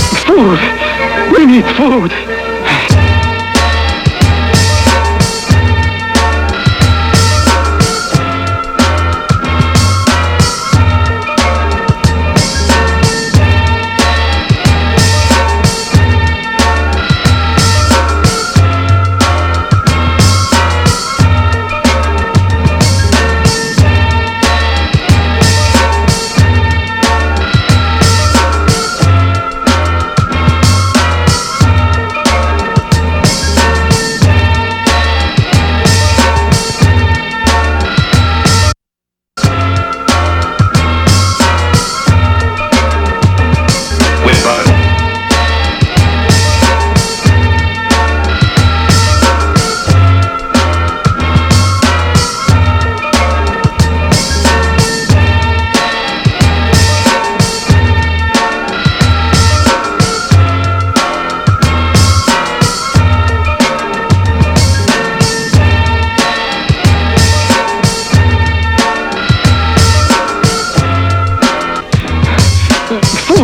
food. We need food.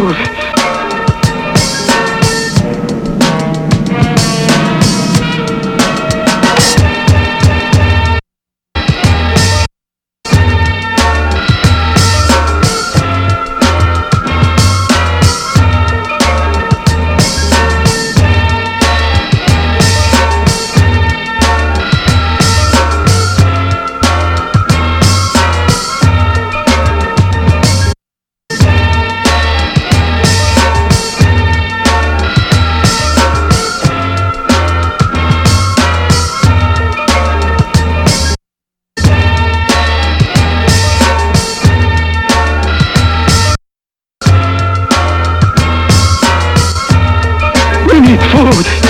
move. food.